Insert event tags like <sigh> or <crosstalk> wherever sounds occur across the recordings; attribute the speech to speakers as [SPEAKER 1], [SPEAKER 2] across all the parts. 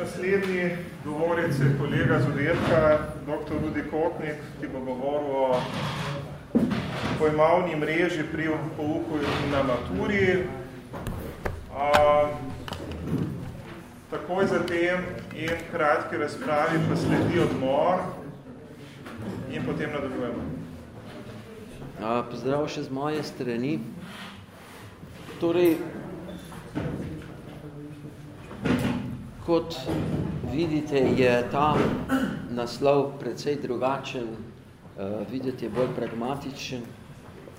[SPEAKER 1] naslednji govorec je kolega Zodetka, dr. Rudi Kotnik, ki bo govoril o pojmavni mreži pri pouku na maturi. A, takoj zatem in kratki razpravi pa sledi odmor in potem nadaljujemo.
[SPEAKER 2] Pozdrav še z moje strani. Torej, kot vidite, je ta naslov precej drugačen, uh, videti je bolj pragmatičen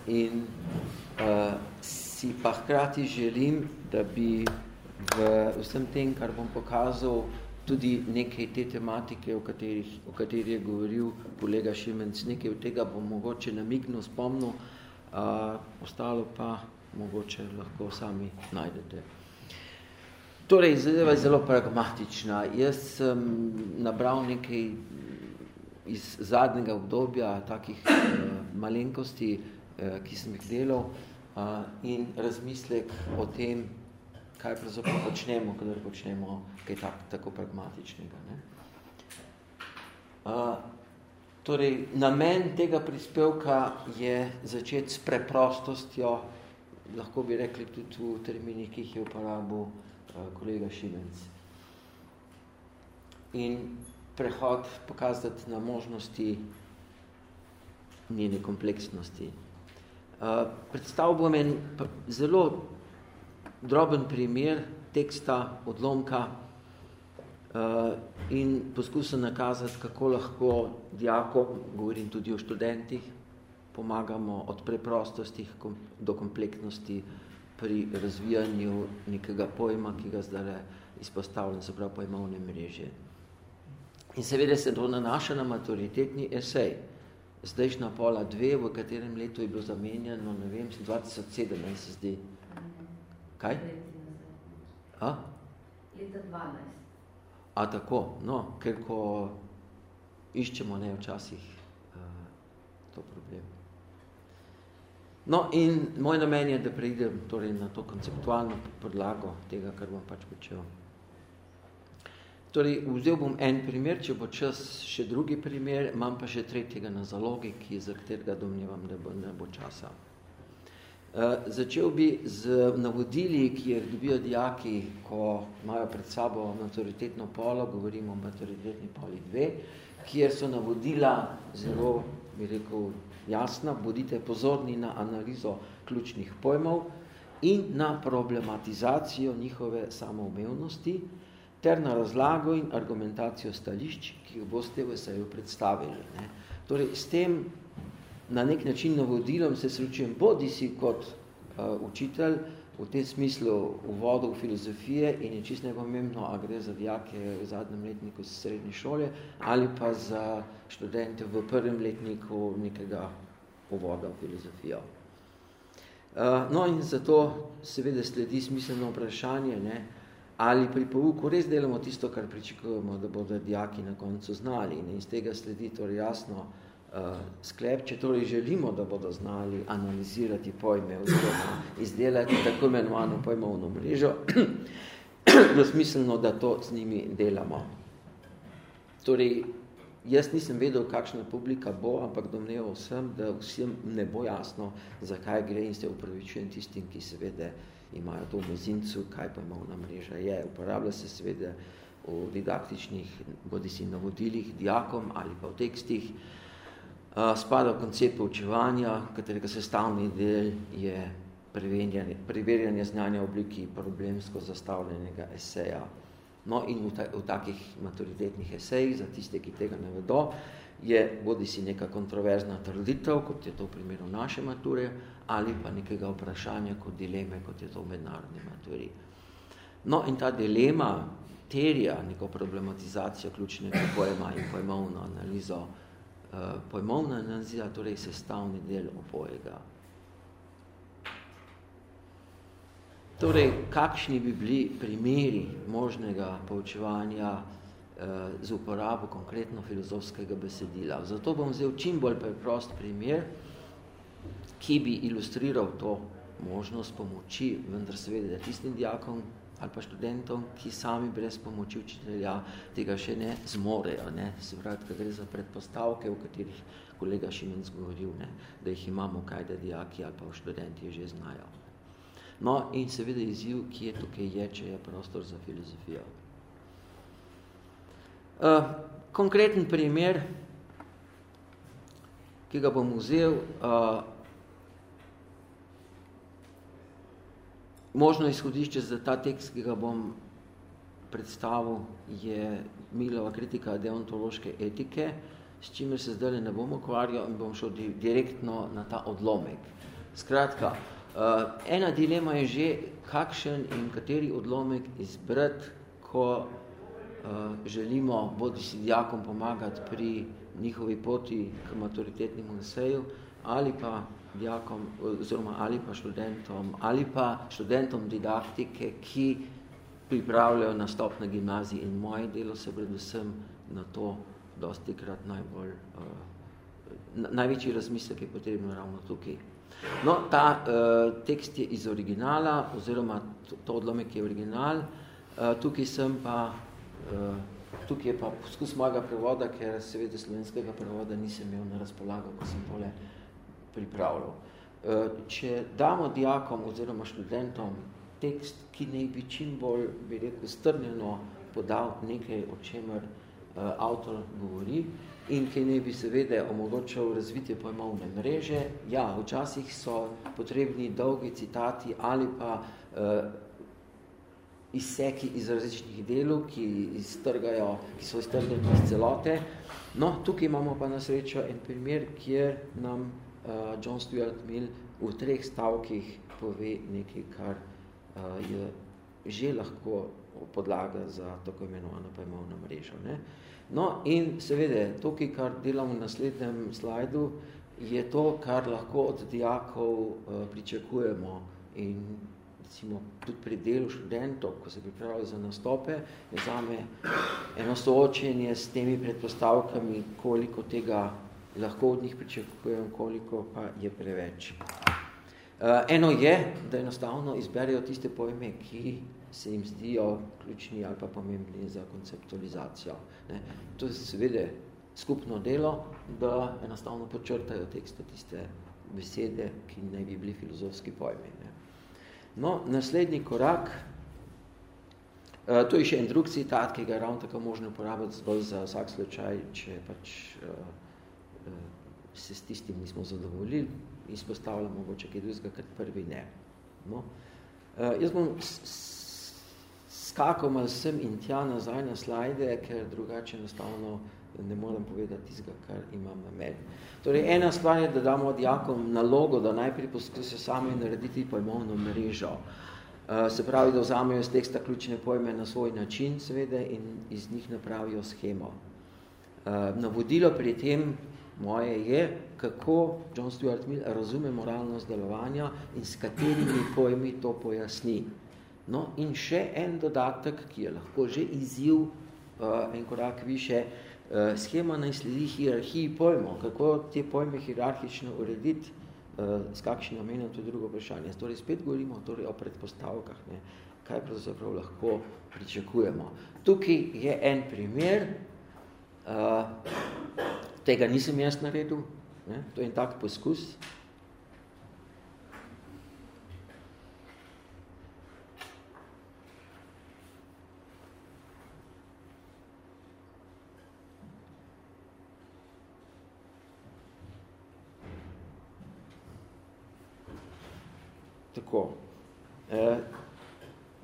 [SPEAKER 2] in uh, si pa hkrati želim, da bi v vsem tem, kar bom pokazal, tudi nekaj te tematike, o, katerih, o kateri je govoril kolega Šimenc, nekaj od tega bom mogoče namigno spomnil, a ostalo pa mogoče lahko sami najdete. Torej, zadeva je zelo pragmatična. Jaz sem nabral nekaj iz zadnjega obdobja takih eh, malenkosti, eh, ki sem jih delal eh, in razmislek o tem, kaj pravzaprav počnemo, kadar počnemo kaj tak, tako pragmatičnega. Ne? Uh, torej, namen tega prispevka je začeti s preprostostjo, lahko bi rekli tudi v terminih, ki jih je uporabil uh, kolega Šimenc. In prehod pokazati na možnosti njene kompleksnosti. Uh, predstavil bom en zelo droben primer teksta, odlomka uh, in poskusil nakazati, kako lahko dijako, govorim tudi o študentih, pomagamo od preprostosti do kompleksnosti pri razvijanju nekega pojma, ki ga zdaj izpostavljam, se pravi pojmovne mreže. In seveda se to nanaša na maturitetni esej. Zdajšnja pola dve, v katerem letu je bilo zamenjeno, ne vem, 2007, se zdi, Kaj? A?
[SPEAKER 3] Leta 12.
[SPEAKER 2] A tako, no, ker ko iščemo ne včasih uh, to problem. No in moj namen je, da preidem torej, na to konceptualno podlago tega, kar bom pač počel. Torej, vzel bom en primer, če bo čas še drugi primer, imam pa še tretjega na zalogi, ki za katerega domnevam, da bo, ne bo časa. Eh, začel bi z navodili, ki jih dobijo dijaki, ko imajo pred sabo maturitetno polo, govorimo o maturitetni poli dve, kjer so navodila zelo, bi rekel, jasna, bodite pozorni na analizo ključnih pojmov in na problematizacijo njihove samoumevnosti ter na razlago in argumentacijo stališč, ki jo boste v seju predstavili. Ne. Torej, s tem na nek način navodilom se srečujem bodi si kot uh, učitelj v tem smislu uvodu v filozofije in je čisto nepomembno, a gre za dijake v zadnjem letniku srednje šole ali pa za študente v prvem letniku nekega uvoda v filozofijo. Uh, no in zato seveda sledi smiselno vprašanje, ne, ali pri pouku res delamo tisto, kar pričakujemo, da bodo dijaki na koncu znali. In iz tega sledi torej jasno, uh, sklep, če torej želimo, da bodo znali analizirati pojme oziroma izdelati tako imenovano pojmovno mrežo, <clears throat> je smiselno, da to z njimi delamo. Torej, jaz nisem vedel, kakšna publika bo, ampak domneval sem, da vsem ne bo jasno, zakaj gre in se upravičujem tistim, ki seveda imajo to v mezincu, kaj pojmovna mreža je. Uporablja se seveda v didaktičnih, bodi si navodilih, dijakom ali pa v tekstih, spada v koncept poučevanja, katerega sestavni del je preverjanje, preverjanje znanja v obliki problemsko zastavljenega eseja. No in v, ta, v takih maturitetnih esejih, za tiste, ki tega ne vedo, je bodi si neka kontroverzna trditev, kot je to v primeru naše mature, ali pa nekega vprašanja kot dileme, kot je to v mednarodni maturi. No in ta dilema terja neko problematizacijo ključnega pojma in pojmovno analizo Eh, pojmovna analiza, torej sestavni del obojega. Torej, kakšni bi bili primeri možnega poučevanja eh, z uporabo konkretno filozofskega besedila? Zato bom vzel čim bolj preprost primer, ki bi ilustriral to možnost pomoči, vendar seveda tistim dijakom, ali pa študentom, ki sami brez pomoči učitelja tega še ne zmorejo. Ne? Se pravi, kad gre za predpostavke, v katerih kolega Šimenc govoril, ne? da jih imamo kaj, da dijaki ali pa študenti že znajo. No in seveda izziv, ki je tukaj je, če je prostor za filozofijo. Uh, konkreten primer, ki ga bom vzel, uh, Možno izhodišče za ta tekst, ki ga bom predstavil, je Milova kritika deontološke etike, s čimer se zdaj ne bom ukvarjal in bom šel direktno na ta odlomek. Skratka, uh, ena dilema je že, kakšen in kateri odlomek izbrati, ko uh, želimo bodi si dijakom pomagati pri njihovi poti k maturitetnemu naseju ali pa dijakom oziroma ali pa študentom ali pa študentom didaktike, ki pripravljajo nastop na gimnaziji in moje delo se predvsem na to dosti krat najbolj, uh, največji razmislek je potrebno ravno tukaj. No, ta uh, tekst je iz originala, oziroma to, to odlomek je original, uh, tukaj sem pa, uh, tukaj je pa poskus mojega prevoda, ker seveda slovenskega prevoda nisem imel na razpolago, ko sem tole uh, pripravljal. Eh, če damo dijakom oziroma študentom tekst, ki ne bi čim bolj, bi rekel, strnjeno podal nekaj, o čemer eh, avtor govori in ki ne bi seveda omogočal razvitje pojmovne mreže, ja, včasih so potrebni dolgi citati ali pa uh, izseki iz različnih delov, ki, iztrgajo, ki so iztrgani iz celote. No, tukaj imamo pa na srečo en primer, kjer nam uh, John Stuart Mill v treh stavkih pove nekaj, kar uh, je že lahko podlaga za tako imenovano pojmovno mrežo. Ne? No in seveda, tukaj, kar delamo v naslednjem slajdu, je to, kar lahko od dijakov uh, pričakujemo in recimo tudi pri delu študentov, ko se pripravljajo za nastope, je zame eno soočenje s temi predpostavkami, koliko tega lahko od njih pričakujem, koliko pa je preveč. Uh, eno je, da enostavno izberejo tiste pojme, ki se jim zdijo ključni ali pa pomembni za konceptualizacijo. Ne. To je seveda skupno delo, da enostavno počrtajo tekste tiste besede, ki naj bi bili filozofski pojmi. Ne. No, naslednji korak, uh, to je še en drug citat, ki ga je ravno tako možno uporabiti zbolj za vsak slučaj, če pač Eh, se s tistim nismo zadovoljili, izpostavljamo mogoče kaj drugega, kar prvi ne. No. Uh, jaz bom skakal malo sem in tja nazaj na slajde, ker drugače enostavno ne morem povedati tistega, kar imam na meni. Torej, ena stvar je, da damo dijakom nalogo, da najprej poskusijo sami narediti pojmovno mrežo. Uh, se pravi, da vzamejo iz teksta ključne pojme na svoj način, seveda, in iz njih napravijo schemo. Navodilo pri tem Moje je, kako John Stuart Mill razume moralnost delovanja in s katerimi pojmi to pojasni. No, in še en dodatek, ki je lahko že izziv uh, en korak više, uh, schema naj sledi hierarhiji pojmov, kako te pojme hierarhično urediti, uh, s kakšnim namenom, to je drugo vprašanje. Torej, spet govorimo torej, o predpostavkah, ne, kaj pravzaprav lahko pričakujemo. Tukaj je en primer, uh, tega nisem jaz naredil, ne? to je en tak poskus. Tako.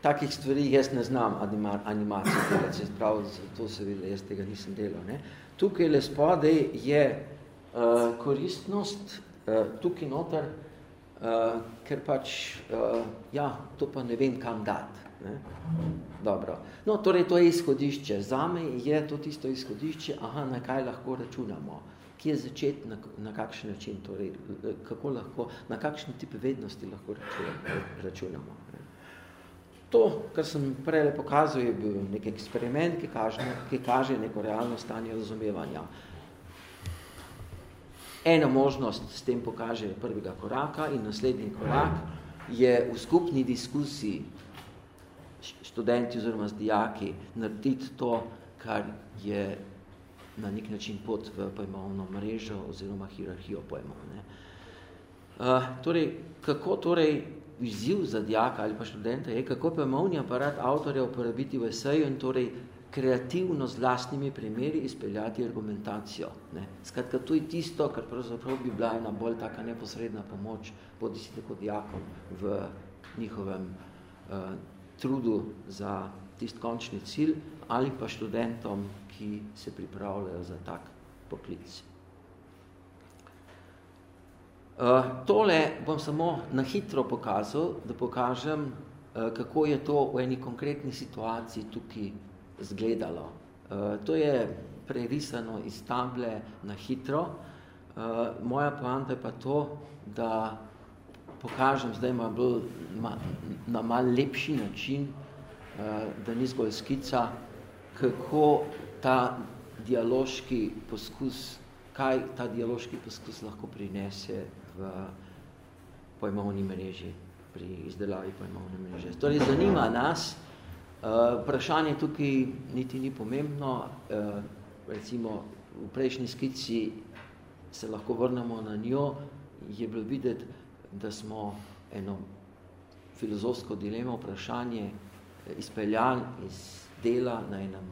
[SPEAKER 2] Takih stvari jaz ne znam anima, animacije delati, se pravi, to seveda jaz tega nisem delal. Ne? tukaj le spodaj je uh, koristnost, uh, tukaj noter, uh, ker pač, uh, ja, to pa ne vem, kam dati. Ne? Dobro. No, torej, to je izhodišče. Zame je to tisto izhodišče, aha, na kaj lahko računamo. Kje je začeti, na, na kakšen način, torej, kako lahko, na kakšen tip vednosti lahko računamo. Ne? To, kar sem prej pokazal, je bil nek eksperiment, ki kaže, ki kaže neko realno stanje razumevanja. Ena možnost s tem pokaže prvega koraka in naslednji korak je v skupni diskusiji študenti oziroma z dijaki narediti to, kar je na nek način pot v pojmovno mrežo oziroma hierarhijo pojmov. Ne. Uh, torej, kako torej izziv za dijaka ali pa študenta je, kako pojmovni aparat avtorja uporabiti v eseju in torej kreativno z lastnimi primeri izpeljati argumentacijo. Ne. Skratka, to je tisto, kar pravzaprav bi bila ena bolj taka neposredna pomoč, bodi si tako dijakom v njihovem uh, trudu za tist končni cilj ali pa študentom, ki se pripravljajo za tak poklic. Uh, tole bom samo na hitro pokazal, da pokažem, uh, kako je to v eni konkretni situaciji tukaj zgledalo. Uh, to je prerisano iz table na hitro. Moja poanta je pa to, da pokažem zdaj ima bolj, ma, na mal lepši način, da ni zgolj skica, kako ta dialoški poskus, kaj ta dialoški poskus lahko prinese v pojmovni mreži, pri izdelavi pojmovne mreže. Torej, zanima nas, uh, vprašanje tukaj niti ni pomembno, uh, recimo v prejšnji skici se lahko vrnemo na njo, je bilo videti, da smo eno filozofsko dilemo, vprašanje izpeljali iz dela na enem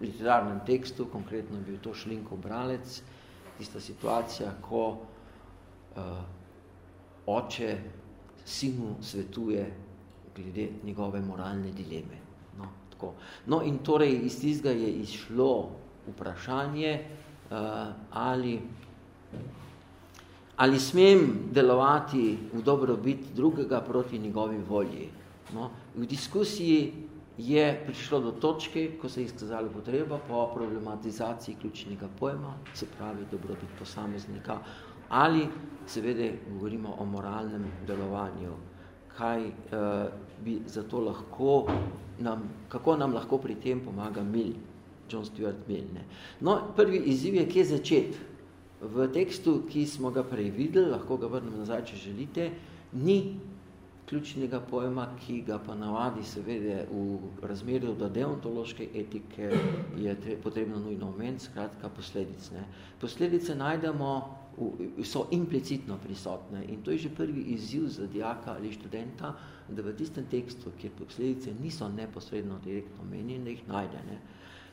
[SPEAKER 2] literarnem tekstu, konkretno bil to Šlinkov bralec, tista situacija, ko uh, oče sinu svetuje glede njegove moralne dileme. No, tako. no in torej iz tistega je izšlo vprašanje, uh, ali, ali smem delovati v dobrobit drugega proti njegovi volji. No, v diskusiji je prišlo do točke, ko se je izkazala potreba po problematizaciji ključnega pojma, se pravi dobrobit posameznika, ali seveda govorimo o moralnem delovanju, kaj uh, bi zato lahko nam, kako nam lahko pri tem pomaga Mill, John Stuart Mill. Ne. No, prvi izziv je, kje začeti. V tekstu, ki smo ga prej videli, lahko ga vrnem nazaj, če želite, ni ključnega pojma, ki ga pa navadi seveda v razmerju do deontološke etike je potrebno nujno omeniti, skratka posledic. Ne. Posledice najdemo, so implicitno prisotne in to je že prvi izziv za dijaka ali študenta, da v tistem tekstu, kjer posledice niso neposredno direktno omenjene, jih najde. Ne.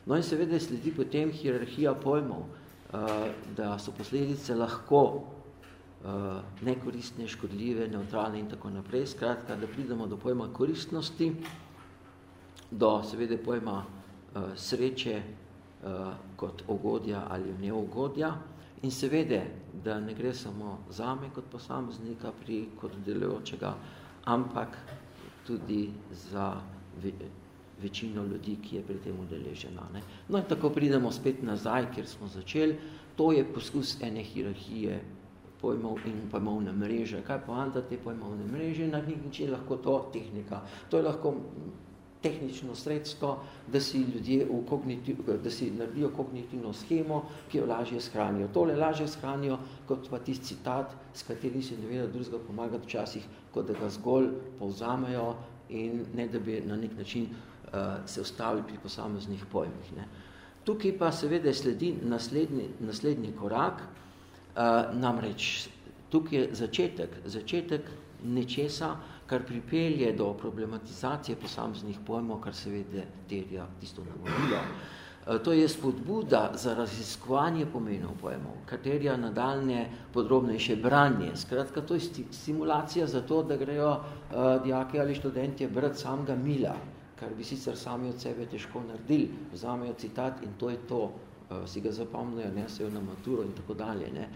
[SPEAKER 2] No in seveda sledi potem hierarhija pojmov, uh, da so posledice lahko uh, nekoristne, škodljive, neutralne in tako naprej. Skratka, da pridemo do pojma koristnosti, do seveda pojma uh, sreče kot ogodja ali neugodja in seveda, da ne gre samo zame kot posameznika pri kot delujočega, ampak tudi za ve, večino ljudi, ki je pri tem udeležena. Ne? No in tako pridemo spet nazaj, kjer smo začeli. To je poskus ene hierarhije pojmov in pojmovne mreže. Kaj poanta te pojmovne mreže? Na nek način lahko to tehnika. To je lahko tehnično sredstvo, da si ljudje v kognitiv, da si naredijo kognitivno schemo, ki jo lažje shranijo. Tole lažje shranijo, kot pa tisti citat, s kateri se ne vedo drugega pomagati včasih, kot da ga zgolj povzamejo in ne da bi na nek način uh, se ustavili pri posameznih pojmih. Ne. Tukaj pa seveda sledi naslednji, naslednji korak, Uh, namreč tukaj je začetek, začetek nečesa, kar pripelje do problematizacije posameznih pojmov, kar seveda terja tisto navodilo. Uh, to je spodbuda za raziskovanje pomenov pojmov, katerja nadaljne podrobnejše branje. Skratka, to je stimulacija za to, da grejo uh, dijaki ali študentje brati samega mila, kar bi sicer sami od sebe težko naredili. Vzamejo citat in to je to, uh, si ga zapomnijo, ne se na maturo in tako dalje. Ne.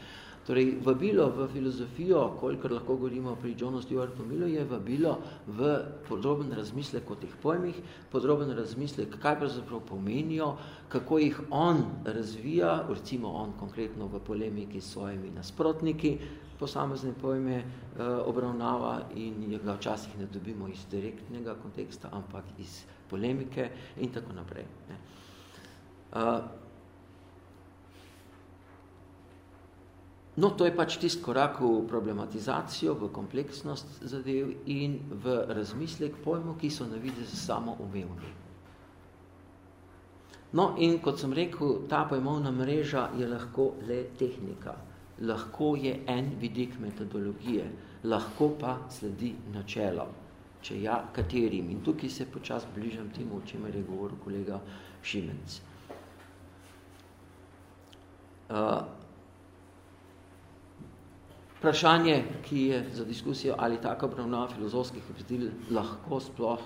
[SPEAKER 2] Torej, vabilo v filozofijo, kolikor lahko govorimo pri Johnu Stuartu Millu, je vabilo v podroben razmislek o teh pojmih, podroben razmislek, kaj pravzaprav pomenijo, kako jih on razvija, recimo on konkretno v polemiki s svojimi nasprotniki, posamezne pojme eh, obravnava in ga včasih ne dobimo iz direktnega konteksta, ampak iz polemike in tako naprej. Ne. Uh, No, to je pač tist korak v problematizacijo, v kompleksnost zadev in v razmislek pojmov, ki so na videz samo umevni. No, in kot sem rekel, ta pojmovna mreža je lahko le tehnika. Lahko je en vidik metodologije, lahko pa sledi načelo. Če ja, katerim? In tukaj se počas bližam temu, o čemer je govoril kolega Šimenc. Uh, Vprašanje, ki je za diskusijo, ali taka obravnava filozofskih vredil lahko sploh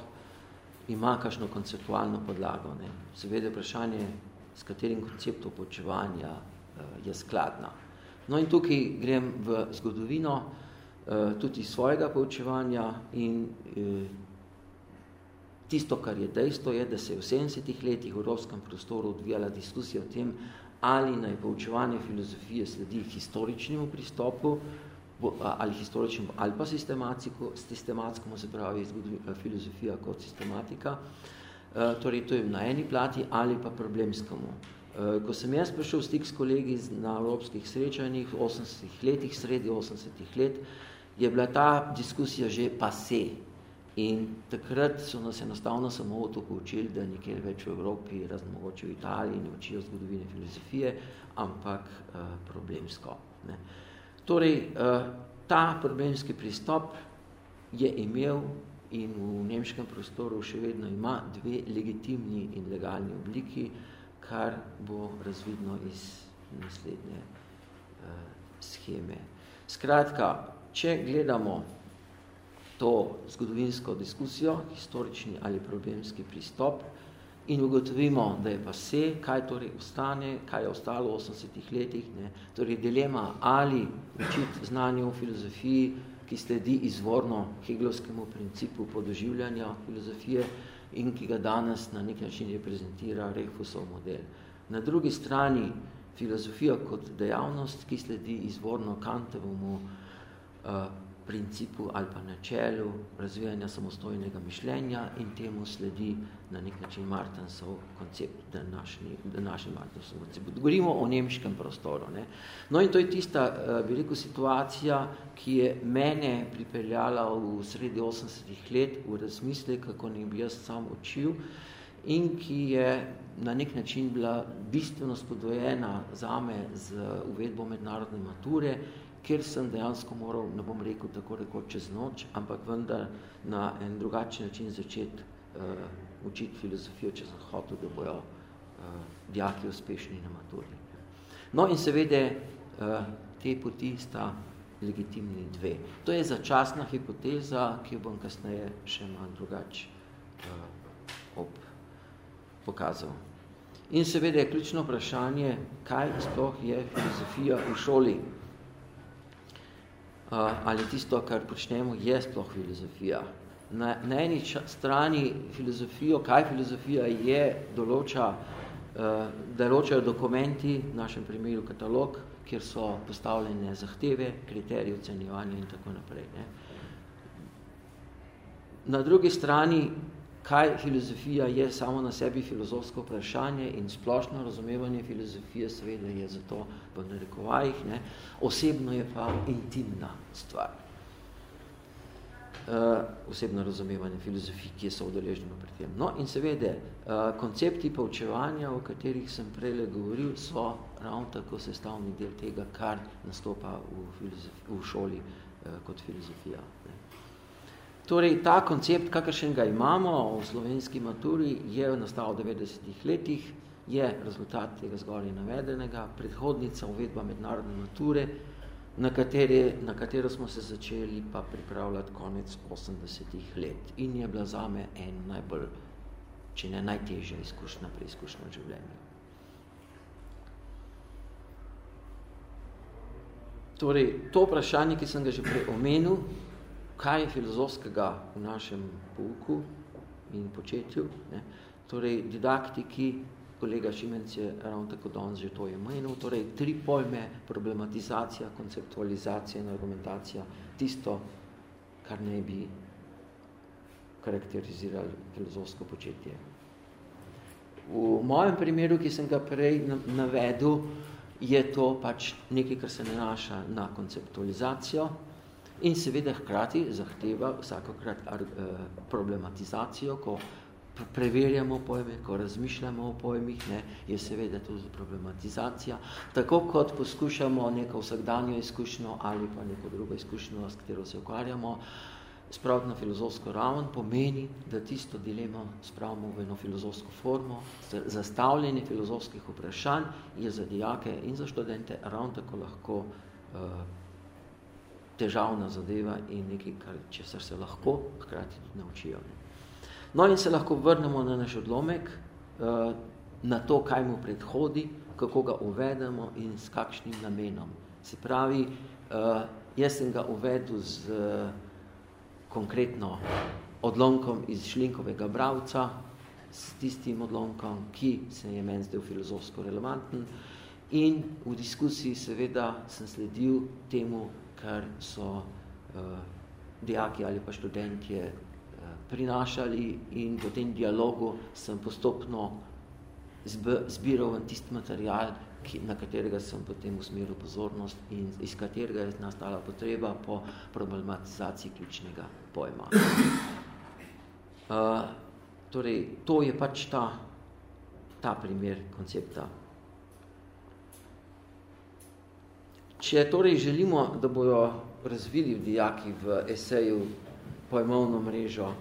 [SPEAKER 2] ima kakšno konceptualno podlago. Ne? Seveda vprašanje, s katerim konceptom počevanja uh, je skladna. No in tukaj grem v zgodovino uh, tudi svojega poučevanja in uh, tisto, kar je dejstvo, je, da se je v 70 letih v evropskem prostoru odvijala diskusija o tem, ali naj poučevanje filozofije sledi historičnemu pristopu, ali historičnim, ali pa sistematsko, se pravi filozofija kot sistematika. Torej, to je na eni plati ali pa problemskemu. Ko sem jaz prišel v stik s kolegi na evropskih srečanjih v 80 letih, sredi 80 let, je bila ta diskusija že pase. In takrat so nas enostavno samo to poučili, da nikjer več v Evropi, razno mogoče v Italiji, ne učijo zgodovine filozofije, ampak uh, problemsko. Ne. Uh, Torej, eh, ta problemski pristop je imel in v nemškem prostoru še vedno ima dve legitimni in legalni obliki, kar bo razvidno iz naslednje uh, scheme. Skratka, če gledamo to zgodovinsko diskusijo, historični ali problemski pristop, in ugotovimo, da je pa vse, kaj torej ostane, kaj je ostalo v 80 letih, ne? torej dilema ali učiti znanje v filozofiji, ki sledi izvorno heglovskemu principu podoživljanja filozofije in ki ga danes na nek način reprezentira Rehfusov model. Na drugi strani filozofija kot dejavnost, ki sledi izvorno Kantovemu uh, principu ali pa načelu razvijanja samostojnega mišljenja in temu sledi na nek način Martensov koncept, današnji, današnji Martensov koncept. Govorimo o nemškem prostoru. Ne? No in to je tista, eh, bi rekel, situacija, ki je mene pripeljala v sredi 80 let v razmisle, kako ne bi jaz sam učil in ki je na nek način bila bistveno spodvojena zame z uvedbo mednarodne mature kjer sem dejansko moral, ne bom rekel tako rekoč čez noč, ampak vendar na en drugačen način začeti uh, učiti filozofijo, če sem hotel, da bojo uh, dijaki uspešni na maturi. No in seveda uh, te poti sta legitimni dve. To je začasna hipoteza, ki jo bom kasneje še malo drugač uh, ob pokazal. In seveda je ključno vprašanje, kaj sploh je filozofija v šoli ali tisto, kar počnemo, je sploh filozofija. Na, na eni strani filozofijo, kaj filozofija je, določa, uh, določajo dokumenti, v našem primeru katalog, kjer so postavljene zahteve, kriterije ocenjevanja in tako naprej. Ne. Na drugi strani kaj filozofija je samo na sebi filozofsko vprašanje in splošno razumevanje filozofije seveda je zato v narekovajih, ne, osebno je pa intimna stvar. Uh, osebno razumevanje filozofije, ki je so udeleženo pri tem. No in seveda, uh, koncepti poučevanja, o katerih sem prele govoril, so ravno tako sestavni del tega, kar nastopa v, v šoli uh, kot filozofija. Ne. Torej, ta koncept, kakršen ga imamo v slovenski maturi, je nastal v 90 letih, je rezultat tega zgoraj navedenega, predhodnica uvedba mednarodne mature, na, katere, na katero smo se začeli pa pripravljati konec 80 let. In je bila zame en najbolj, če ne najtežja izkušnja, preizkušnja v življenju. Torej, to vprašanje, ki sem ga že prej omenil, kaj je filozofskega v našem pouku in početju. Ne? Torej, didaktiki, kolega Šimenc je ravno tako danes že to je menil, torej tri pojme, problematizacija, konceptualizacija in argumentacija, tisto, kar ne bi karakterizirali filozofsko početje. V mojem primeru, ki sem ga prej navedel, je to pač nekaj, kar se nanaša na konceptualizacijo in seveda hkrati zahteva vsakokrat problematizacijo, ko preverjamo pojme, ko razmišljamo o pojmih, ne, je seveda tudi problematizacija. Tako kot poskušamo neko vsakdanjo izkušnjo ali pa neko drugo izkušnjo, s katero se ukvarjamo, spraviti na filozofsko raven, pomeni, da tisto dilemo spravimo v eno filozofsko formo. Zastavljanje filozofskih vprašanj je za dijake in za študente ravno tako lahko uh, težavna zadeva in nekaj, kar, česar se lahko hkrati tudi naučijo. Ne. No in se lahko vrnemo na naš odlomek, eh, na to, kaj mu predhodi, kako ga uvedemo in s kakšnim namenom. Se pravi, eh, jaz sem ga uvedel z konkretno odlomkom iz Šlinkovega bravca, s tistim odlomkom, ki se je meni zdel filozofsko relevanten in v diskusiji seveda sem sledil temu, kar so uh, dijaki ali pa študentje prinašali in v tem dialogu sem postopno zbiral tisti material, ki, na katerega sem potem usmeril pozornost in iz katerega je nastala potreba po problematizaciji ključnega pojma. Uh, torej, to je pač ta, ta primer koncepta. Če torej želimo, da bojo razvili dijaki v eseju pojmovno mrežo,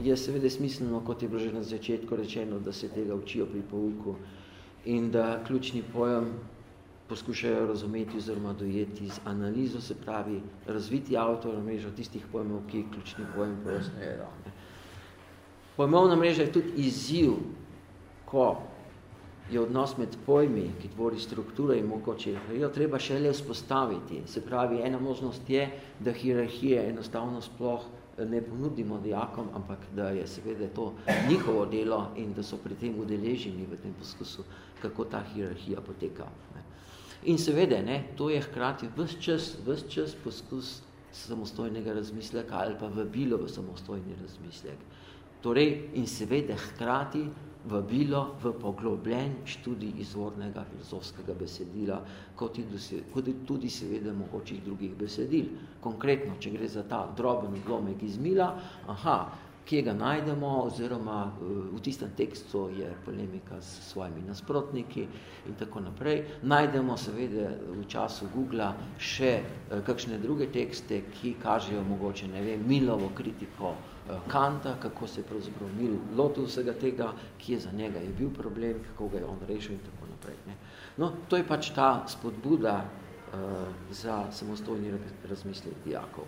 [SPEAKER 2] je seveda smiselno, kot je bilo že na začetku rečeno, da se tega učijo pri pouku in da ključni pojem poskušajo razumeti oziroma dojeti z analizo, se pravi razviti avtor mrežo tistih pojmov, ki ključni pojem pojasnejo. Pojmovna mreža je tudi izziv, ko je odnos med pojmi, ki tvori struktura in mogoče jo treba šele vzpostaviti. Se pravi, ena možnost je, da hierarhije enostavno sploh ne ponudimo dijakom, ampak da je seveda to njihovo delo in da so pri tem udeleženi v tem poskusu, kako ta hierarhija poteka. Ne. In seveda, ne, to je hkrati vse čas, vse čas poskus samostojnega razmisleka ali pa vabilo v samostojni razmislek. Torej, in seveda hkrati vabilo v poglobljen študij izvornega filozofskega besedila, kot tudi, tudi seveda mogočih drugih besedil. Konkretno, če gre za ta droben odlomek iz Mila, aha, kje ga najdemo, oziroma eh, v tistem tekstu je polemika s svojimi nasprotniki in tako naprej. Najdemo seveda v času Google še eh, kakšne druge tekste, ki kažejo mogoče, ne vem, Milovo kritiko Kanta, kako se je pravzaprav Mil lotil vsega tega, ki je za njega je bil problem, kako ga je on rešil in tako naprej. Ne. No, to je pač ta spodbuda uh, za samostojni razmislek dijakov.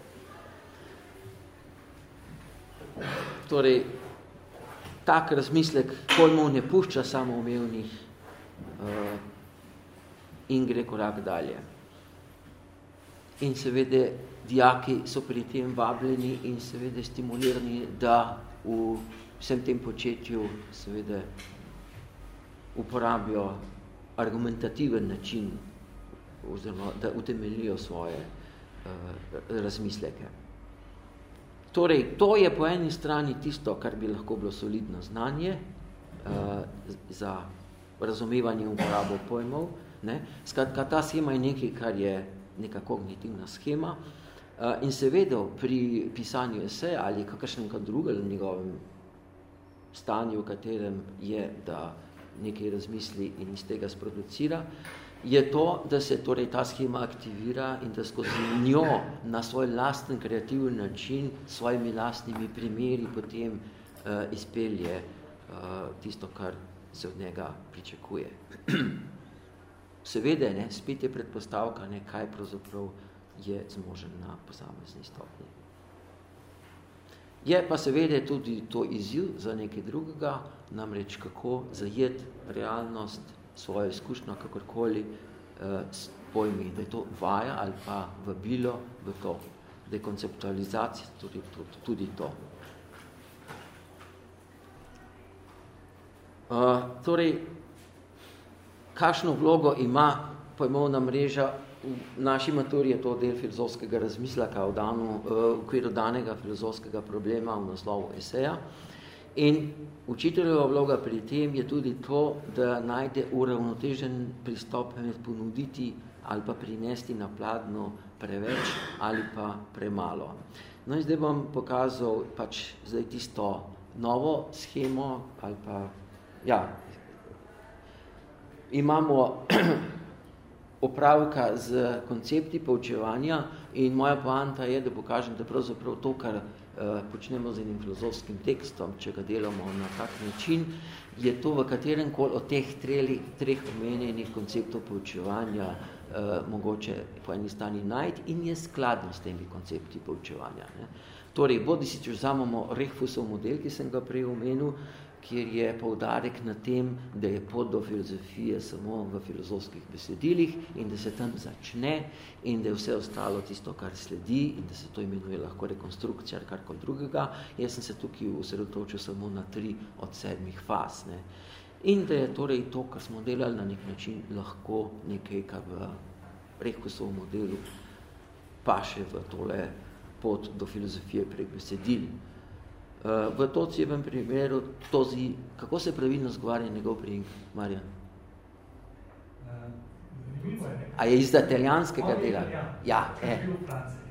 [SPEAKER 2] Torej, tak razmislek pojmov ne pušča samoumevnih uh, in gre korak dalje. In seveda dijaki so pri tem vabljeni in seveda stimulirani, da v vsem tem početju seveda uporabijo argumentativen način oziroma da utemeljijo svoje uh, razmisleke. Torej, to je po eni strani tisto, kar bi lahko bilo solidno znanje uh, za razumevanje uporabo pojmov. Ne? Skratka, ta schema je nekaj, kar je neka kognitivna schema, uh, in se vedel pri pisanju eseja ali kakršnem drugem njegovem stanju, v katerem je, da nekaj razmisli in iz tega sproducira, je to, da se torej ta schema aktivira in da skozi njo na svoj lasten kreativni način, svojimi lastnimi primeri potem uh, izpelje uh, tisto, kar se od njega pričakuje. <clears throat> Seveda, ne, spet je predpostavka, ne, kaj pravzaprav je zmožen na posamezni stopni. Je pa seveda tudi to izziv za nekaj drugega, namreč kako zajeti realnost, svojo izkušnjo, kakorkoli eh, s pojmi, da je to vaja ali pa vabilo v to, da je konceptualizacija tudi, tudi, tudi to. Uh, torej, kakšno vlogo ima pojmovna mreža v naši maturi je to del filozofskega razmisleka v, danu, v okviru danega filozofskega problema v naslovu eseja. In učiteljeva vloga pri tem je tudi to, da najde uravnotežen pristop med ponuditi ali pa prinesti na pladno preveč ali pa premalo. No in zdaj bom pokazal pač zdaj tisto novo schemo ali pa, ja, imamo opravka z koncepti poučevanja in moja poanta je, da pokažem, da pravzaprav to, kar uh, počnemo z enim filozofskim tekstom, če ga delamo na tak način, je to v katerem kol od teh treh, treh omenjenih konceptov poučevanja uh, mogoče po eni strani najti in je skladno s temi koncepti poučevanja. Ne. Torej, bodi si, če vzamemo Rehfusov model, ki sem ga prej omenil, kjer je poudarek na tem, da je pot do filozofije samo v filozofskih besedilih in da se tam začne in da je vse ostalo tisto, kar sledi in da se to imenuje lahko rekonstrukcija ali karkoli drugega. Jaz sem se tukaj usredotočil samo na tri od sedmih faz. Ne. In da je torej to, kar smo delali na nek način, lahko nekaj, kar v Rehkusov modelu paše v tole pot do filozofije prek besedil. V tocijevem primeru, tozi, kako se pravilno zgovarja njegov primek, Marjan? A je iz italijanskega dela? Ja, e.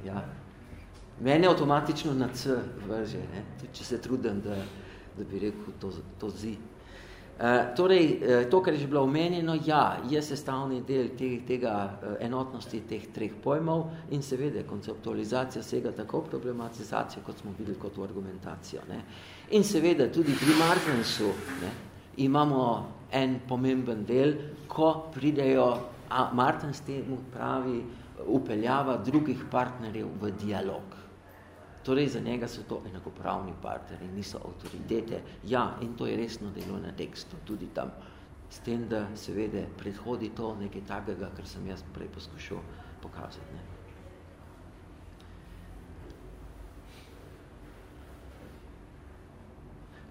[SPEAKER 2] ja. Mene avtomatično na C vrže, ne? če se trudim, da, da bi rekel to, to zi. Eh, torej, eh, to, kar je že bilo omenjeno, ja, je sestavni del te, tega eh, enotnosti teh treh pojmov in seveda konceptualizacija sega tako problematizacijo, kot smo videli, kot v argumentacijo. Ne. In seveda tudi pri Martensu ne, imamo en pomemben del, ko pridejo, a Martens temu pravi, upeljava drugih partnerjev v dialog. Torej, za njega so to enakopravni partneri, niso avtoritete. Ja, in to je resno delo na tekstu, tudi tam. S tem, da seveda predhodi to nekaj takega, kar sem jaz prej poskušal pokazati. Ne.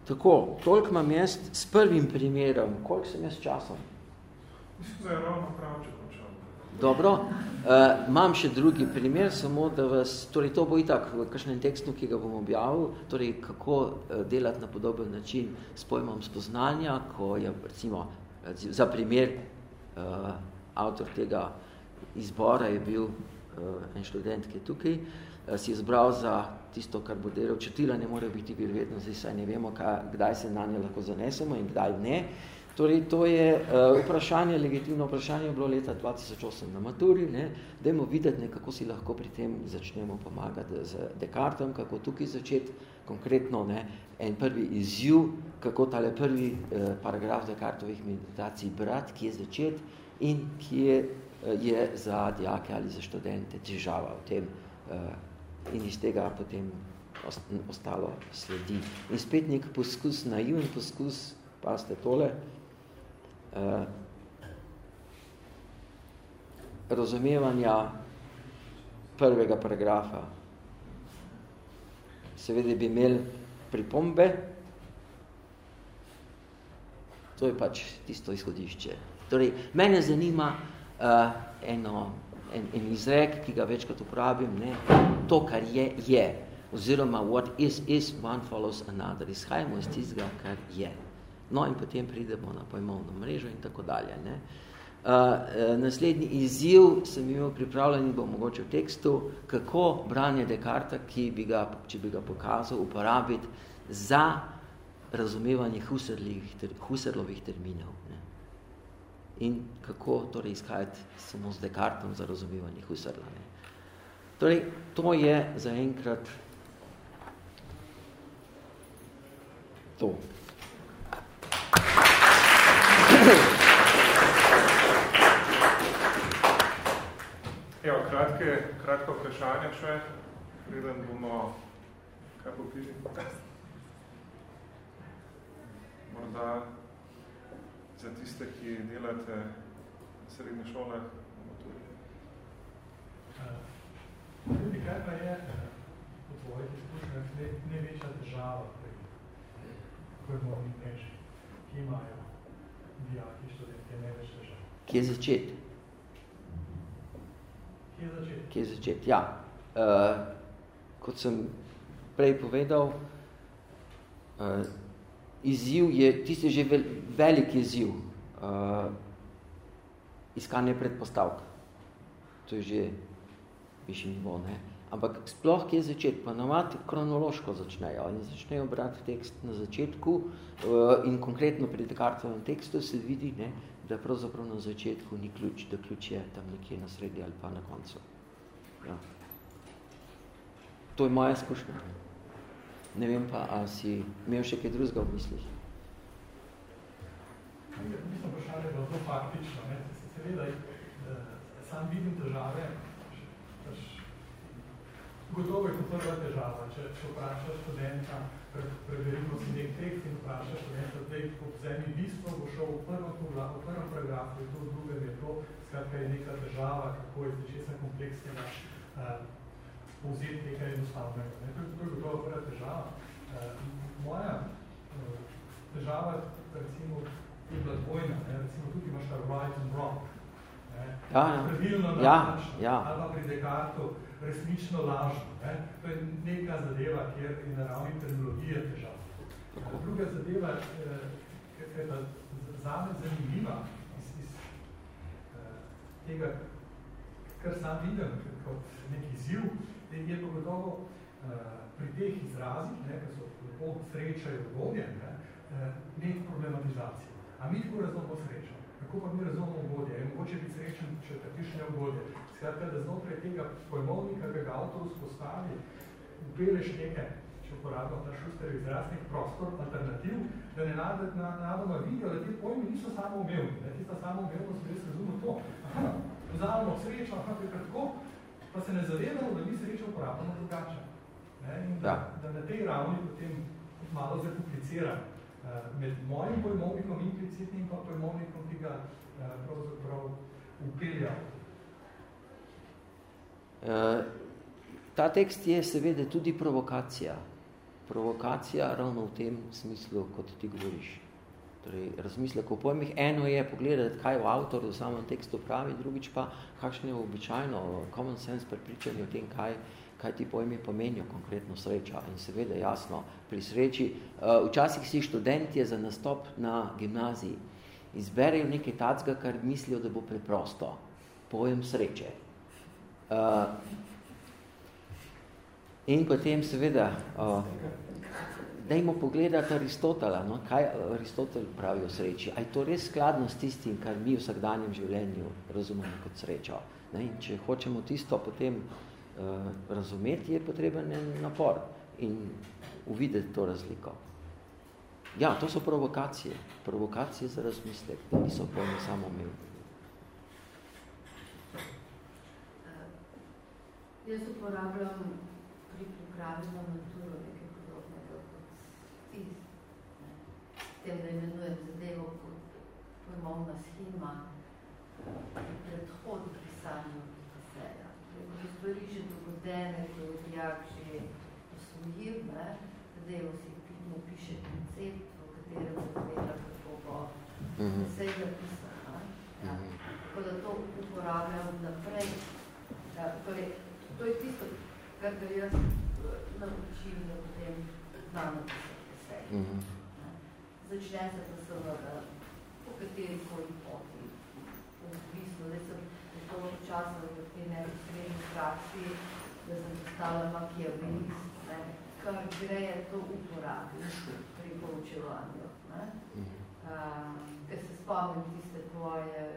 [SPEAKER 2] Tako, toliko imam jaz s prvim primerom. Koliko sem jaz časom?
[SPEAKER 1] Mislim, da je ravno prav, če
[SPEAKER 2] Dobro, uh, imam še drugi primer, samo da vas, torej to bo itak v kakšnem tekstu, ki ga bom objavil, torej kako uh, delati na podoben način s pojmom spoznanja, ko je recimo za primer uh, avtor tega izbora je bil uh, en študent, ki je tukaj, uh, si izbral za tisto, kar bo delal, četila ne more biti bil vedno, zdaj saj ne vemo, kaj, kdaj se na nje lahko zanesemo in kdaj ne, Torej, to je uh, vprašanje, legitimno vprašanje je bilo leta 2008 na maturi, ne, dajmo videti, ne, kako si lahko pri tem začnemo pomagati z Descartom, kako tukaj začeti konkretno ne, en prvi izziv, kako tale prvi uh, paragraf Descartovih meditacij brati, ki je začet in ki je, uh, je za dijake ali za študente težava v tem uh, in iz tega potem ostalo sledi. In spet nek poskus, naiven poskus, pa ste tole, eh, razumevanja prvega paragrafa. Seveda bi imeli pripombe, to je pač tisto izhodišče. Torej, mene zanima uh, eno, en, en izrek, ki ga večkrat uporabim, ne? to, kar je, je, oziroma what is, is, one follows another. Izhajamo iz tistega, kar je. No in potem pridemo na pojmovno mrežo in tako dalje. Ne. Uh, uh, naslednji izziv sem imel pripravljen in bo mogoče v tekstu, kako branje Descarta, ki bi ga, če bi ga pokazal, uporabiti za razumevanje ter, Husserlovih terminov. Ne. In kako torej izhajati samo z Descartom za razumevanje Husserla. Ne. Torej, to je zaenkrat to.
[SPEAKER 1] Evo, kratke, kratko vprašanje še, preden bomo kaj popili. Morda za tiste, ki delate srednje šole, bomo tudi.
[SPEAKER 4] Kaj pa je po tvojih izkušnjah največja država, ko imamo reči, ki imajo dijaki, študenti, največ težav.
[SPEAKER 2] Kje je začeti?
[SPEAKER 4] Začeti?
[SPEAKER 2] Kje je začeti, ja. Uh, kot sem prej povedal, uh, izziv je, tisti je že vel, velik izziv, uh, iskanje predpostavk. To je že višji nivo, ne? Ampak sploh kje začeti, pa navati kronološko začnejo in začnejo brati tekst na začetku uh, in konkretno pri Descartovem tekstu se vidi, ne, da pravzaprav na začetku ni ključ, da ključ je tam nekje na sredi ali pa na koncu. Ja. To je moja izkušnja. Ne vem pa, a si imel še kaj drugega v mislih?
[SPEAKER 4] Mislim, vprašanje je bilo to faktično. Ne? Seveda, eh, sam vidim težave, pač, gotovo je to prva težava, če, če vprašaš študenta, pre, preverimo si nek tekst in vprašaš študenta, da je po vzemi bistvo, bo šel v prvem, v prvem paragrafu, je to v drugem, je to, skratka je neka težava, kako je začesa kompleksnega uh, povzeti nekaj enostavnega. Ne? To, to je gotovo prva težava. Uh, moja uh, težava, recimo, je bila dvojna. Ne? Recimo, tukaj imaš ta right and wrong. Ne?
[SPEAKER 2] Ja, ja.
[SPEAKER 4] Pravilno
[SPEAKER 2] ja,
[SPEAKER 4] napačno.
[SPEAKER 2] ja.
[SPEAKER 4] Ali pa pri Descartu resnično lažno. Ne? To je neka zadeva, kjer je na ravni terminologije težava. Druga zadeva, ki je zame zanimiva iz, iz tega, kar sam vidim kot nek izziv, je pa gotovo uh, pri teh izrazih, ne, ki so lepo srečajo vodje, ne, uh, nek problematizacijo. A mi tako razumemo srečo? Kako pa mi razumemo vodje? Je mogoče biti srečen, če takiš ne vodje? Skratka, da znotraj tega pojmovnika, ki ga avtor vzpostavi, upeleš nekaj, če uporabljamo ta šuster izraz, nek prostor, alternativ, da ne nadoma vidijo, da te pojmi niso samo umevni. Ne? Tista samo umevnost, res razumo to. Aha, vzamemo srečo, to je kratko, pa se ne zavedamo, da mi srečo uporabljamo drugače. Ne? In da,
[SPEAKER 2] Ja.
[SPEAKER 4] da na tej ravni potem malo zakomplicira uh, med mojim pojmovnikom implicitnim pa pojmovnikom, ki ga uh, pravzaprav upelja.
[SPEAKER 2] Uh, ta tekst je seveda tudi provokacija. Provokacija ravno v tem smislu, kot ti govoriš. Torej, razmislek o pojmih. Eno je pogledati, kaj v avtor v samem tekstu pravi, drugič pa, kakšno je običajno common sense prepričanje o tem, kaj, kaj ti pojmi pomenijo konkretno sreča. In seveda jasno, pri sreči, uh, včasih si študentje za nastop na gimnaziji izberejo nekaj tacga, kar mislijo, da bo preprosto. Pojem sreče. Uh, in potem seveda, uh, dajmo pogledati Aristotela, no? kaj Aristotel pravi o sreči. A je to res skladno s tistim, kar mi v vsakdanjem življenju razumemo kot srečo? Ne? In če hočemo tisto potem uh, razumeti, je potreben en napor in uvideti to razliko. Ja, to so provokacije. Provokacije za razmislek, da niso pojmi samo umevni.
[SPEAKER 3] Jaz uporabljam pri pripravi na maturo nekaj podobnega kot ti. Ne. S tem, da imenujem zadevo kot pojmovna schema, ki predhod pisanju eseja. Torej, ko stvari že dogodene, ko je dijak že osvojil, ne, zadevo si pitno piše koncept, v katerem zaveda, kako bo
[SPEAKER 2] Mhm.
[SPEAKER 3] esej zapisan. ne. Ja. Tako da to uporabljam naprej. Ja, torej, to je tisto, kar ga jaz eh, naučim, da potem znam napisati esej.
[SPEAKER 2] Mhm.
[SPEAKER 3] Ne. Začne se pa seveda po kateri koli poti. V bistvu, da sem toliko časa v tej neposredni praksi, da sem postala makiavelist, ne, kar gre to uporabiti pri poučevanju. Ne. Uh, ker se spomnim tiste tvoje,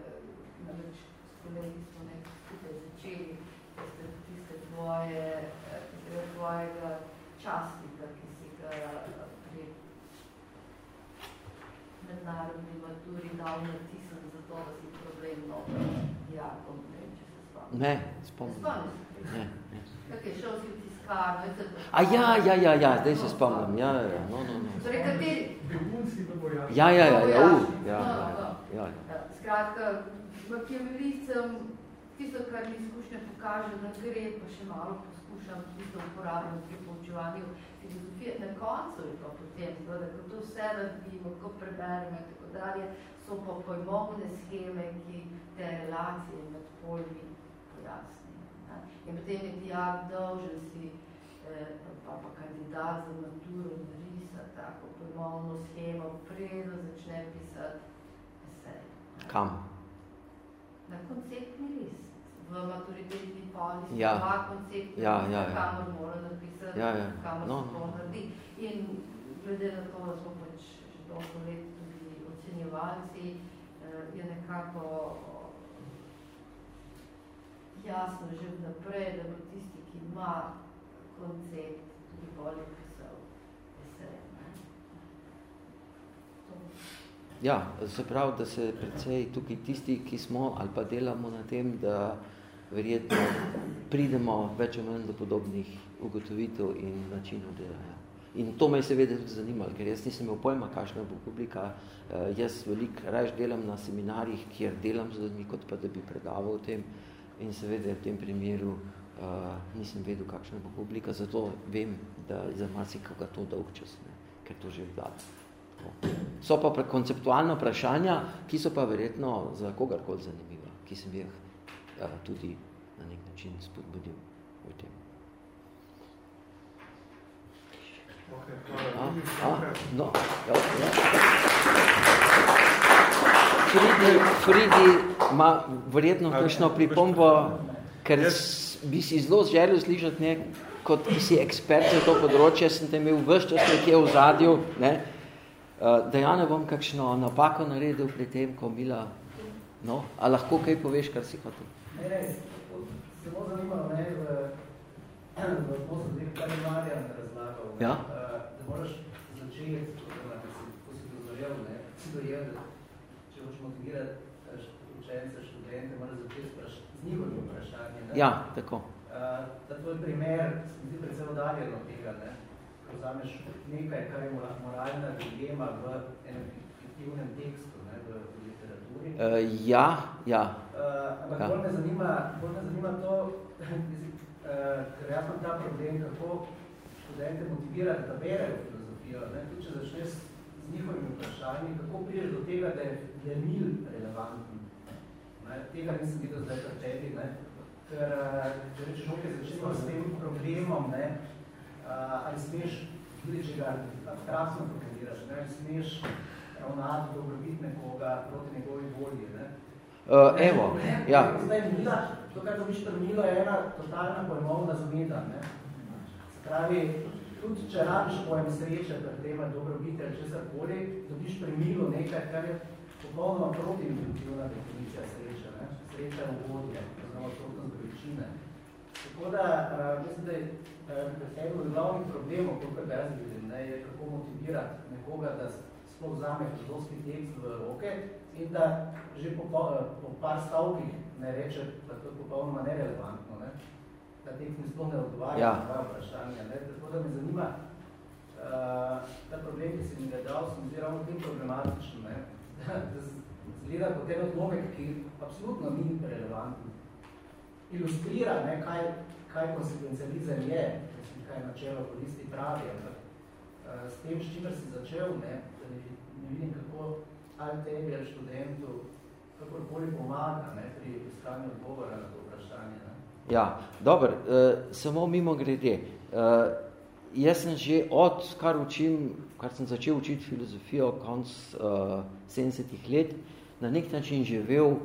[SPEAKER 3] namreč s kolegi smo nekaj skupaj začeli, tiste, tiste tvoje, eh, tistega tvojega častnika, ki si ga mednarodni maturi dal natisem za to, da si problem novim dijakom, ne vem, če se spomnim.
[SPEAKER 2] Ne, spomnim.
[SPEAKER 3] spomnim se.
[SPEAKER 2] Ne, ne.
[SPEAKER 3] Kak je šel si v tiskarno,
[SPEAKER 2] A ja, ja, ja, ja, zdaj se spomnim. Ja, ja, ja, no, no, no.
[SPEAKER 3] Torej, kateri,
[SPEAKER 4] Begunci v bojaški.
[SPEAKER 2] Ja, ja, ja, ja, uh,
[SPEAKER 3] No,
[SPEAKER 2] ja, ja,
[SPEAKER 3] no.
[SPEAKER 2] ja, ja.
[SPEAKER 3] Ja, Skratka, makiavelistom tisto, kar mi izkušnja pokaže, da gre, pa še malo poskušam tisto uporabljati pri poučevanju filozofije. Na koncu je pa potem, da ko to vse naredimo, ko preberemo in tako dalje, so pa pojmovne scheme, ki te relacije med pojmi pojasnijo. In potem je dijak dolžen si pa, pa kandidat za maturo narisa tako pojmovno schemo, predo začne pisati esej.
[SPEAKER 2] Kam?
[SPEAKER 3] Na konceptni list. V maturitetni polisi
[SPEAKER 2] ja.
[SPEAKER 3] dva konceptni
[SPEAKER 2] ja, ja, ja.
[SPEAKER 3] kamor mora napisati,
[SPEAKER 2] ja, ja.
[SPEAKER 3] kamor
[SPEAKER 2] no,
[SPEAKER 3] se to naredi. In glede na to, da smo pač že dolgo let tudi ocenjevalci, je nekako jasno že vnaprej, da bo tisti, ki ima koncept, tudi bolje pisal esej.
[SPEAKER 2] Ja, se pravi, da se precej tukaj tisti, ki smo ali pa delamo na tem, da verjetno pridemo več ali manj do podobnih ugotovitev in načinov dela. In to me je seveda tudi zanimalo, ker jaz nisem imel pojma, kakšna bo publika. Uh, jaz veliko raje delam na seminarjih, kjer delam z ljudmi, kot pa da bi predaval o tem. In seveda v tem primeru uh, nisem vedel, kakšna bo publika, zato vem, da za marsikoga to dolg čas, ne, ker to že vlada. So pa konceptualna vprašanja, ki so pa verjetno za kogarkoli zanimiva, ki sem jih tudi na nek način spodbudil v tem.
[SPEAKER 1] Okay.
[SPEAKER 2] A, a, no, ja, ja. Fridi, Fridi ima verjetno kakšno pripombo, ker bi si zelo želel slišati nek, kot si ekspert za to področje, sem te imel vse čas nekje v zadju, ne, da ja ne bom kakšno napako naredil pri tem, ko Mila, no, a lahko kaj poveš, kar si hotel?
[SPEAKER 5] Ne, ne, zelo zanimalo, ne, v, v posledih, kar je Marjan razlagal,
[SPEAKER 2] ja?
[SPEAKER 5] da moraš začeti, oziroma, da si, ko si dozorjel, ne, si dojel, da če hočeš motivirati učence, študente, moraš začeti spraš, z njihovim vprašanjem.
[SPEAKER 2] Ja, tako.
[SPEAKER 5] Da tvoj primer, se mi zdi predvsem odaljeno tega, ne, ko vzameš nekaj, kar je moralna dilema v enem fiktivnem tekstu, ne, v, v literaturi.
[SPEAKER 2] Uh, ja, ja.
[SPEAKER 5] Uh, ampak ja. bolj me zanima, bolj me zanima to, <laughs> uh, ker jaz imam ta problem, kako študente motivirati, da berejo filozofijo. Ne? Tudi, če začneš z njihovimi vprašanji, kako priješ do tega, da je, da je mil relevanten. Ne? Tega nisem videl zdaj pri tebi, ne? ker če rečeš, ok, začnemo s tem problemom, ne? Uh, ali smeš, tudi če ga abstraktno pokaziraš, ne? ali smeš ravnati dobrobit nekoga proti njegovi volji. Ne?
[SPEAKER 2] Uh, evo,
[SPEAKER 5] ne,
[SPEAKER 2] ja.
[SPEAKER 5] Zdaj, mila, to, kar dobiš pri milo, je ena totalna pojmovna zmeda. Ne? Se pravi, tudi če rabiš pojem sreče, pri tem dobrobiti ali česar koli, dobiš pri milu nekaj, kar je popolnoma protiintuitivna definicija sreče. Ne? Sreča je ugodje, oziroma odsotnost bolečine. Tako da, uh, mislim, da je uh, eno od glavnih problemov, koliko jaz vidim, ne, je kako motivirati nekoga, da sploh vzame filozofski tekst v roke in da že po, po par stavkih ne reče, da to je popolnoma nerelevantno, ne? da tekst mi sploh ne odgovarja
[SPEAKER 2] ja.
[SPEAKER 5] na tvoje vprašanje. Ne? Tako da me zanima, uh, ta problem, ki si mi ga dal, sem zdi ravno tem problematičen, ne? da zgleda kot en odlomek, ki absolutno ni relevanten. Ilustrira, ne, kaj, kaj konsekvencializem je, mislim, kaj načelo koristi pravi, ampak uh, s tem, s čimer si začel, ne, da ne, ne vidim, kako ali ali študentu kakorkoli pomaga ne, pri iskanju odgovora na to vprašanje. Ne.
[SPEAKER 2] Ja, dobro, uh, samo mimo grede. Uh, jaz sem že od, kar učim, kar sem začel učiti filozofijo konc uh, 70-ih let, na nek način živel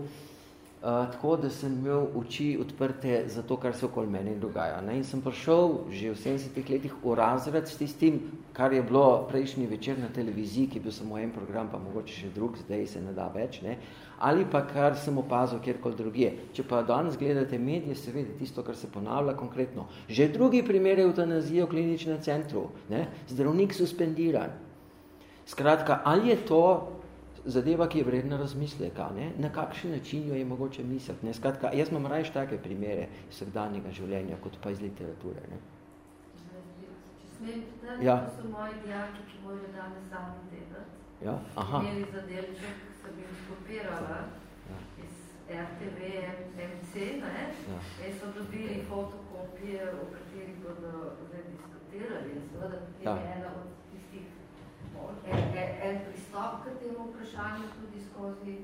[SPEAKER 2] uh, tako, da sem imel oči odprte za to, kar se okoli mene dogaja. Ne? In sem prišel že v 70-ih letih v razred s tistim, kar je bilo prejšnji večer na televiziji, ki je bil samo en program, pa mogoče še drug, zdaj se ne da več, ne? ali pa kar sem opazil kjerkoli drugje. Če pa danes gledate medije, seveda tisto, kar se ponavlja konkretno. Že drugi primer je eutanazija v kliničnem centru, ne? zdravnik suspendiran. Skratka, ali je to zadeva, ki je vredna razmisleka, ne? na kakšen način jo je mogoče misliti. Ne? Skratka, jaz imam rajš take primere iz vsakdanjega življenja, kot pa iz literature. Ne?
[SPEAKER 3] Če smem, tudi,
[SPEAKER 2] ja.
[SPEAKER 3] to so moji dijaki, ki morajo danes sami delati.
[SPEAKER 2] Ja, aha.
[SPEAKER 3] Imeli zadelček, sem jim skopirala ja. iz RTV, MC, ne?
[SPEAKER 2] Ja.
[SPEAKER 3] In so dobili fotokopije, o katerih bodo zdaj diskutirali. In seveda
[SPEAKER 2] ja.
[SPEAKER 3] ena od en, en, pristop k temu vprašanju tudi skozi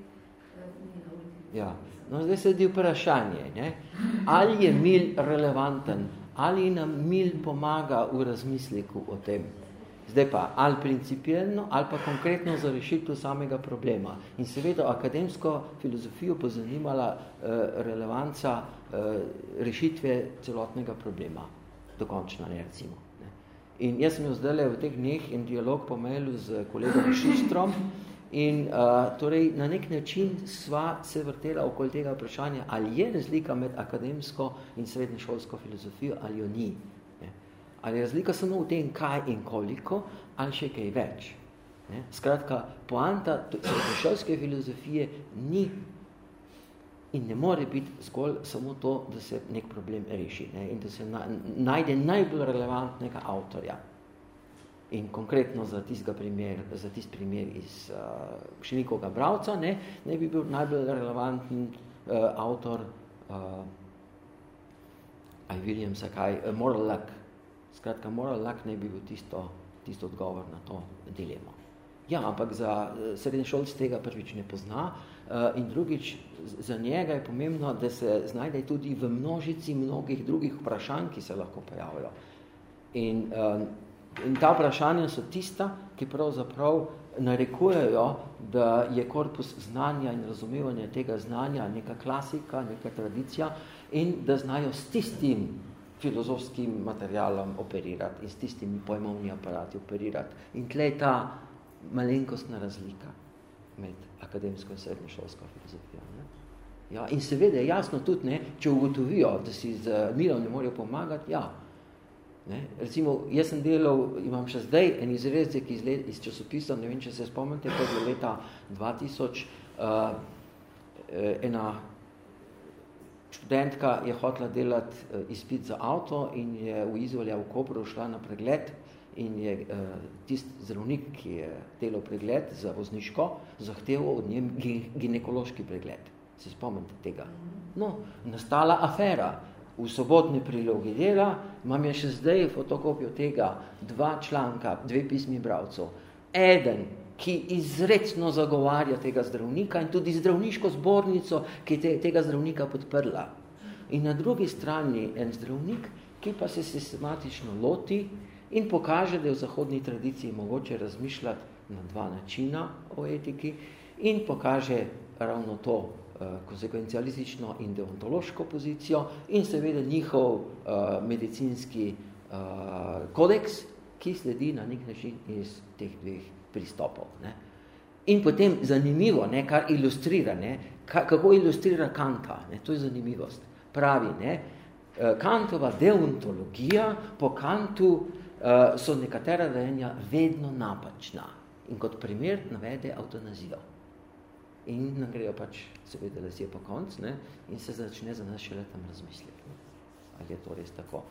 [SPEAKER 2] Ja. No, zdaj se di vprašanje, ne? ali je mil relevanten ali nam mil pomaga v razmisliku o tem. Zdaj pa, ali principijelno, ali pa konkretno za rešitev samega problema. In seveda akademsko filozofijo bo zanimala eh, relevanca eh, rešitve celotnega problema, dokončna ne recimo. In jaz sem jo zdaj v teh dneh in dialog po mailu z kolegom Šustrom, In uh, torej na nek način sva se vrtela okoli tega vprašanja, ali je razlika med akademsko in srednješolsko filozofijo, ali jo ni. Ne? Ali je razlika samo v tem, kaj in koliko, ali še kaj več. Ne? Skratka, poanta srednješolske filozofije ni in ne more biti zgolj samo to, da se nek problem reši ne? in da se na, najde najbolj relevantnega avtorja. In konkretno za tistega primer, za tist primer iz uh, eh, Šenikoga bravca, ne, ne bi bil najbolj relevanten uh, avtor uh, I. Williamsa, kaj, uh, Moral Luck. Skratka, Moral Luck ne bi bil tisto, tisto odgovor na to dilemo. Ja, ampak za uh, srednješolc tega prvič ne pozna uh, in drugič, za njega je pomembno, da se znajde tudi v množici mnogih drugih vprašanj, ki se lahko pojavljajo. In uh, In ta vprašanja so tista, ki pravzaprav narekujejo, da je korpus znanja in razumevanja tega znanja neka klasika, neka tradicija in da znajo s tistim filozofskim materialom operirati in s tistimi pojmovni aparati operirati. In tle je ta malenkostna razlika med akademsko in srednješolsko filozofijo. Ne? Ja, in seveda je jasno tudi, ne, če ugotovijo, da si z milom ne morajo pomagati, ja, Ne? Recimo, jaz sem delal, imam še zdaj en izrezek iz, let, iz časopisa, ne vem, če se spomnite, to je leta 2000, uh, ena študentka je hotela delati uh, izpit za avto in je v Izolja v Kopru šla na pregled in je uh, tist zdravnik, ki je delal pregled za vozniško, zahteval od njem ginekološki pregled. Se spomnite tega? No, nastala afera v sobotni prilogi dela, imam je še zdaj fotokopijo tega dva članka, dve pismi bravcev. Eden, ki izrecno zagovarja tega zdravnika in tudi zdravniško zbornico, ki je tega zdravnika podprla. In na drugi strani en zdravnik, ki pa se sistematično loti in pokaže, da je v zahodni tradiciji mogoče razmišljati na dva načina o etiki in pokaže ravno to, Eh, konsekvencialistično in deontološko pozicijo in seveda njihov uh, medicinski uh, kodeks, ki sledi na nek način iz teh dveh pristopov. Ne. In potem zanimivo, ne, kar ilustrira, ne, kako ilustrira Kanta, ne, to je zanimivost. Pravi, ne, Kantova deontologija po Kantu uh, so nekatera dejenja vedno napačna in kot primer navede avtonazijo in nam grejo pač seveda lesje po konc ne, in se začne za nas šele tam razmisliti. Ali je to res tako?